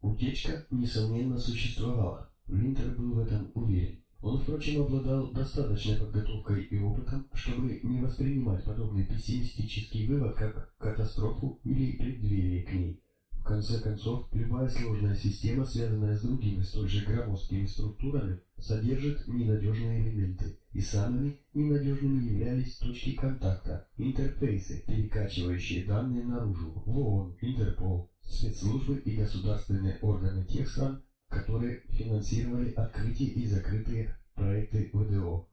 Утечка, несомненно, существовала. Винтер был в этом уверен. Он, впрочем, обладал достаточной подготовкой и опытом, чтобы не воспринимать подобный пессимистический вывод как катастрофу или преддверие к ней. В конце концов, любая сложная система, связанная с другими столь же громоздкими структурами, содержит ненадежные элементы, и самыми ненадежными являлись точки контакта, интерфейсы, перекачивающие данные наружу, в Интерпол, спецслужбы и государственные органы тех стран, которые финансировали открытые и закрытые проекты ВДО.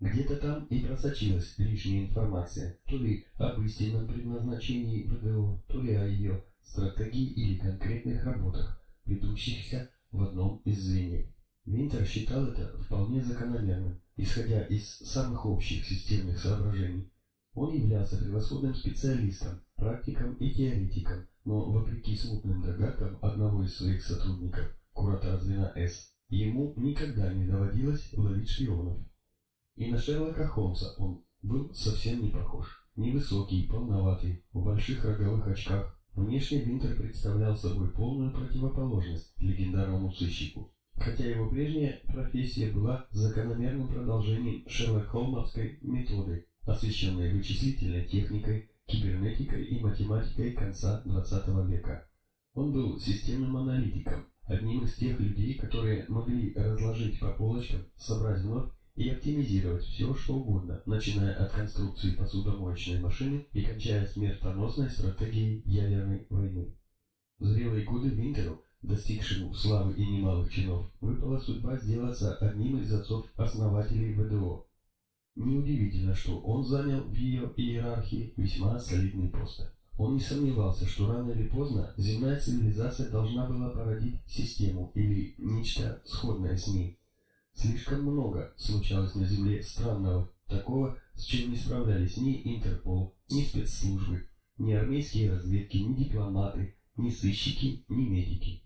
Где-то там и просочилась лишняя информация, то ли об истинном предназначении ВДО, то ли о ее стратегии или конкретных работах, ведущихся в одном из звеньев. Винтер считал это вполне закономерным, исходя из самых общих системных соображений. Он являлся превосходным специалистом, практиком и теоретиком, но, вопреки смутным догадкам одного из своих сотрудников, куратора звена С, ему никогда не доводилось ловить шпионов. И на Шерлока Холмса он был совсем не похож. Невысокий, полноватый, в больших роговых очках. Внешне Винтер представлял собой полную противоположность легендарному сыщику. Хотя его прежняя профессия была закономерным продолжением Шерлок Холмовской методы, освещенной вычислительной техникой, кибернетикой и математикой конца XX века. Он был системным аналитиком, одним из тех людей, которые могли разложить по полочкам, собрать вновь и оптимизировать все, что угодно, начиная от конструкции посудомоечной машины и кончая смертоносной стратегией ядерной войны. В зрелые годы Винтеру, достигшему славы и немалых чинов, выпала судьба сделаться одним из отцов-основателей ВДО. Неудивительно, что он занял в ее иерархии весьма солидный пост. Он не сомневался, что рано или поздно земная цивилизация должна была породить систему или нечто сходное с ней. Слишком много случалось на Земле странного, такого, с чем не справлялись ни Интерпол, ни спецслужбы, ни армейские разведки, ни дипломаты, ни сыщики, ни медики.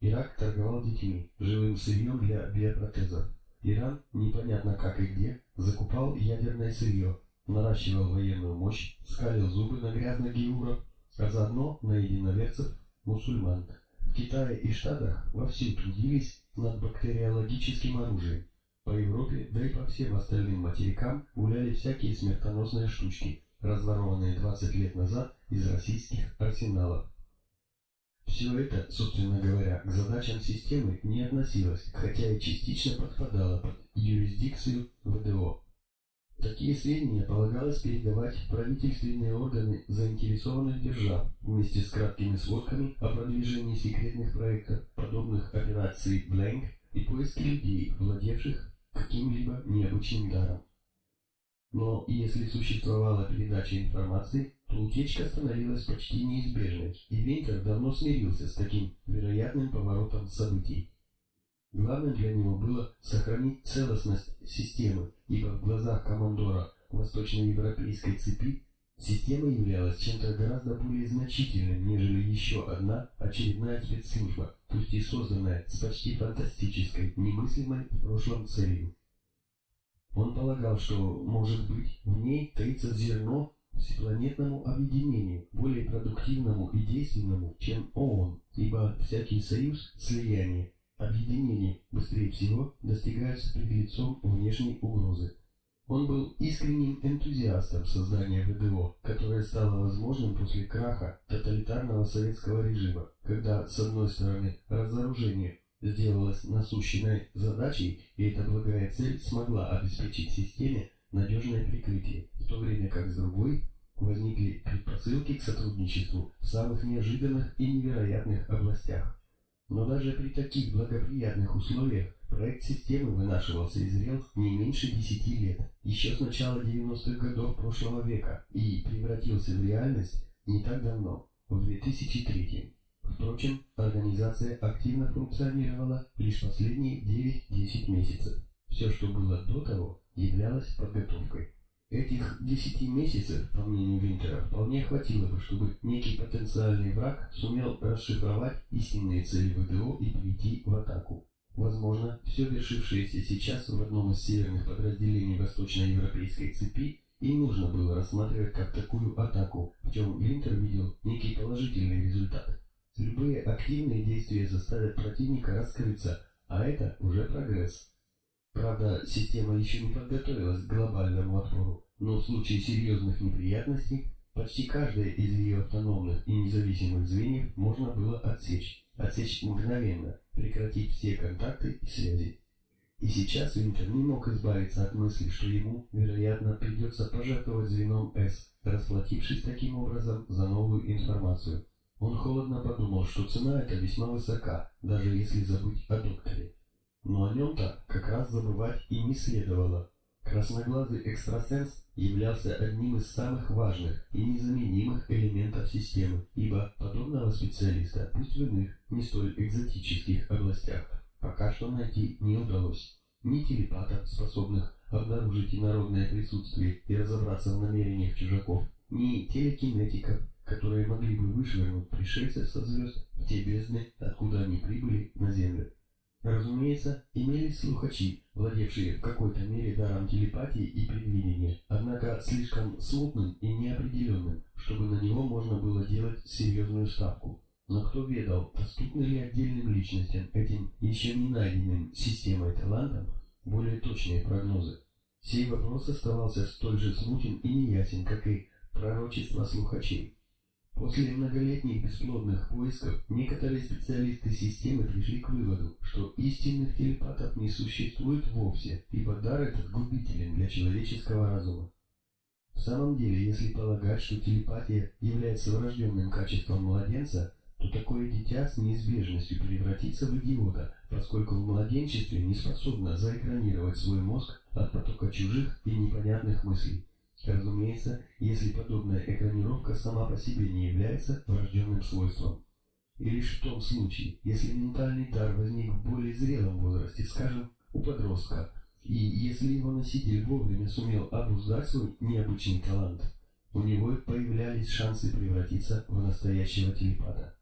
Ирак торговал детьми, живым сырьем для биопротезов. Иран, непонятно как и где, закупал ядерное сырье, наращивал военную мощь, скалил зубы на грязных геуров, а заодно на единоверцев мусульман. В Китае и Штатах вовсю трудились над бактериологическим оружием. По Европе, да и по всем остальным материкам гуляли всякие смертоносные штучки, разворованные 20 лет назад из российских арсеналов. Все это, собственно говоря, к задачам системы не относилось, хотя и частично подпадало под юрисдикцию ВДО. Такие сведения полагалось передавать правительственные органы заинтересованных держав вместе с краткими сводками о продвижении секретных проектов, подобных операции Blank и поиске людей, владевших каким-либо необычным даром. Но если существовала передача информации, утечка становилась почти неизбежной, и Винтер давно смирился с таким вероятным поворотом событий. Главное для него было сохранить целостность системы, ибо в глазах командора восточноевропейской цепи система являлась чем-то гораздо более значительным, нежели еще одна очередная спецслужба, пусть и созданная с почти фантастической, немыслимой в прошлом целью. Он полагал, что, может быть, в ней таится зерно всепланетному объединению, более продуктивному и действенному, чем ООН, ибо всякий союз – слияние, объединение быстрее всего достигается перед лицом внешней угрозы. Он был искренним энтузиастом создания ВДО, которое стало возможным после краха тоталитарного советского режима, когда, с одной стороны, разоружение сделалось насущной задачей, и эта благая цель смогла обеспечить системе надежное прикрытие, в то время как с другой возникли предпосылки к сотрудничеству в самых неожиданных и невероятных областях. Но даже при таких благоприятных условиях проект системы вынашивался и зрел не меньше 10 лет, еще с начала 90-х годов прошлого века, и превратился в реальность не так давно, в 2003 Впрочем, организация активно функционировала лишь последние 9-10 месяцев. Все, что было до того, являлось подготовкой. Этих 10 месяцев, по мнению Винтера, вполне хватило бы, чтобы некий потенциальный враг сумел расшифровать истинные цели ВДО и перейти в атаку. Возможно, все вершившееся сейчас в одном из северных подразделений восточноевропейской цепи и нужно было рассматривать как такую атаку, в чем Винтер видел некий положительный результат. Любые активные действия заставят противника раскрыться, а это уже прогресс. Правда, система еще не подготовилась к глобальному отпору, но в случае серьезных неприятностей почти каждое из ее автономных и независимых звеньев можно было отсечь. Отсечь мгновенно, прекратить все контакты и связи. И сейчас Винтер не мог избавиться от мысли, что ему, вероятно, придется пожертвовать звеном С, расплатившись таким образом за новую информацию. Он холодно подумал, что цена эта весьма высока, даже если забыть о докторе. Но о нем-то как раз забывать и не следовало. Красноглазый экстрасенс являлся одним из самых важных и незаменимых элементов системы, ибо подобного специалиста, пусть в иных, не столь экзотических областях, пока что найти не удалось. Ни телепатов, способных обнаружить инородное присутствие и разобраться в намерениях чужаков, ни телекинетиков, которые могли бы вышвырнуть пришельцев со звезд в те бездны, откуда они прибыли на Землю. Разумеется, имелись слухачи, владевшие в какой-то мере даром телепатии и предвидения, однако слишком смутным и неопределенным, чтобы на него можно было делать серьезную ставку. Но кто ведал, доступны ли отдельным личностям, этим еще не найденным системой талантам, более точные прогнозы? Сей вопрос оставался столь же смутен и неясен, как и пророчество слухачей. После многолетних бесплодных поисков некоторые специалисты системы пришли к выводу, что истинных телепатов не существует вовсе, ибо дар этот губителен для человеческого разума. В самом деле, если полагать, что телепатия является врожденным качеством младенца, то такое дитя с неизбежностью превратится в идиота, поскольку в младенчестве не способно заэкранировать свой мозг от потока чужих и непонятных мыслей. Разумеется, если подобная экранировка сама по себе не является врожденным свойством. И лишь в том случае, если ментальный дар возник в более зрелом возрасте, скажем, у подростка, и если его носитель вовремя сумел обуздать свой необычный талант, у него появлялись шансы превратиться в настоящего телепата.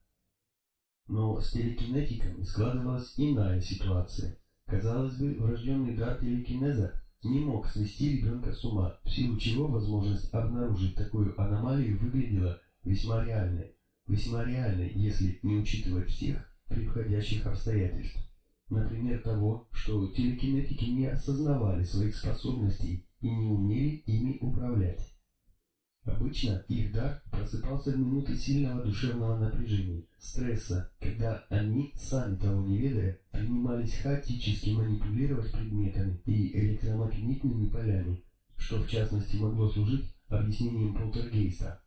Но с телекинетиками складывалась иная ситуация. Казалось бы, врожденный дар телекинеза не мог свести ребенка с ума, в силу чего возможность обнаружить такую аномалию выглядела весьма реальной. Весьма реальной, если не учитывать всех приходящих обстоятельств. Например, того, что телекинетики не осознавали своих способностей и не умели ими управлять. Обычно их дар просыпался в минуты сильного душевного напряжения, стресса, когда они, сами того не ведая, принимались хаотически манипулировать предметами и электромагнитными полями, что в частности могло служить объяснением полтергейста.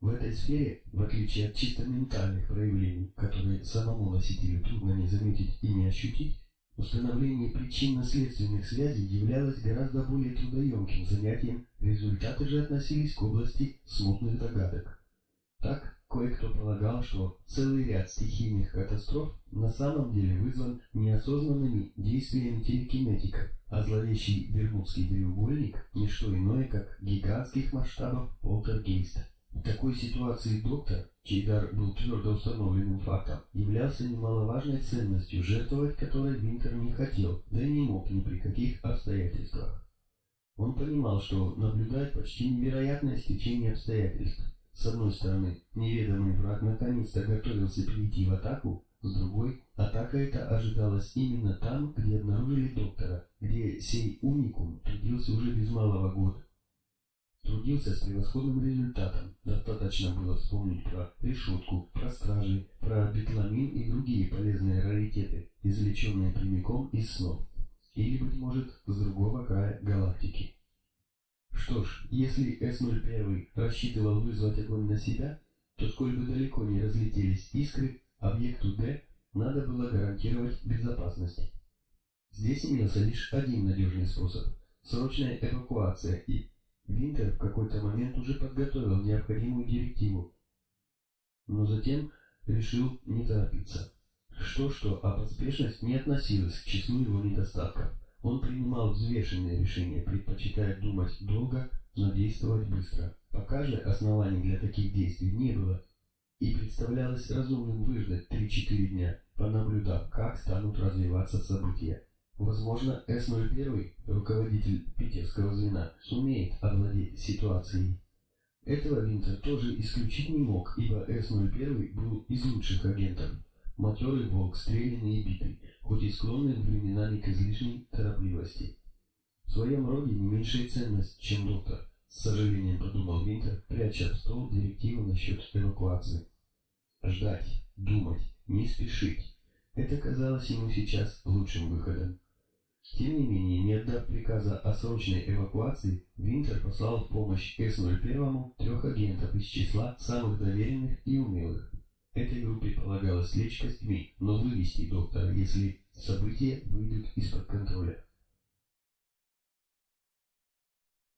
В этой сфере, в отличие от чисто ментальных проявлений, которые самому носителю трудно не заметить и не ощутить, Установление причинно-следственных связей являлось гораздо более трудоемким занятием, результаты же относились к области смутных догадок. Так, кое-кто полагал, что целый ряд стихийных катастроф на самом деле вызван неосознанными действиями телекинетиков, а зловещий Бермудский треугольник – не что иное, как гигантских масштабов полтергейста. В такой ситуации доктор, чей дар был твердо установленным фактом, являлся немаловажной ценностью, жертвовать которой Винтер не хотел, да и не мог ни при каких обстоятельствах. Он понимал, что наблюдает почти невероятное стечение обстоятельств. С одной стороны, неведомый враг наконец-то готовился перейти в атаку, с другой, атака эта ожидалась именно там, где обнаружили доктора, где сей уникум трудился уже без малого года. Трудился с превосходным результатом. Достаточно было вспомнить про решетку, про стражи, про бетламин и другие полезные раритеты, извлеченные прямиком из снов. Или, быть может, с другого края галактики. Что ж, если С-01 рассчитывал вызвать огонь на себя, то сколь бы далеко не разлетелись искры, объекту Д надо было гарантировать безопасность. Здесь имелся лишь один надежный способ – срочная эвакуация и Винтер в какой-то момент уже подготовил необходимую директиву, но затем решил не торопиться. Что-что, а поспешность не относилась к числу его недостатков. Он принимал взвешенные решения, предпочитая думать долго, но действовать быстро. Пока же оснований для таких действий не было, и представлялось разумным выждать 3-4 дня, понаблюдав, как станут развиваться события. Возможно, С-01, руководитель питерского звена, сумеет овладеть ситуацией. Этого Винтер тоже исключить не мог, ибо С-01 был из лучших агентов. Матерый волк, стрелянный и битый, хоть и склонный временами к излишней торопливости. В своем роде не меньшая ценность, чем доктор, с сожалением подумал Винтер, пряча в стол директиву насчет эвакуации. Ждать, думать, не спешить. Это казалось ему сейчас лучшим выходом. Тем не менее, не отдав приказа о срочной эвакуации, Винтер послал в помощь С-01 трех агентов из числа самых доверенных и умелых. Этой группе полагалось лечь костьми, но вывести доктора, если события выйдут из-под контроля.